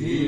He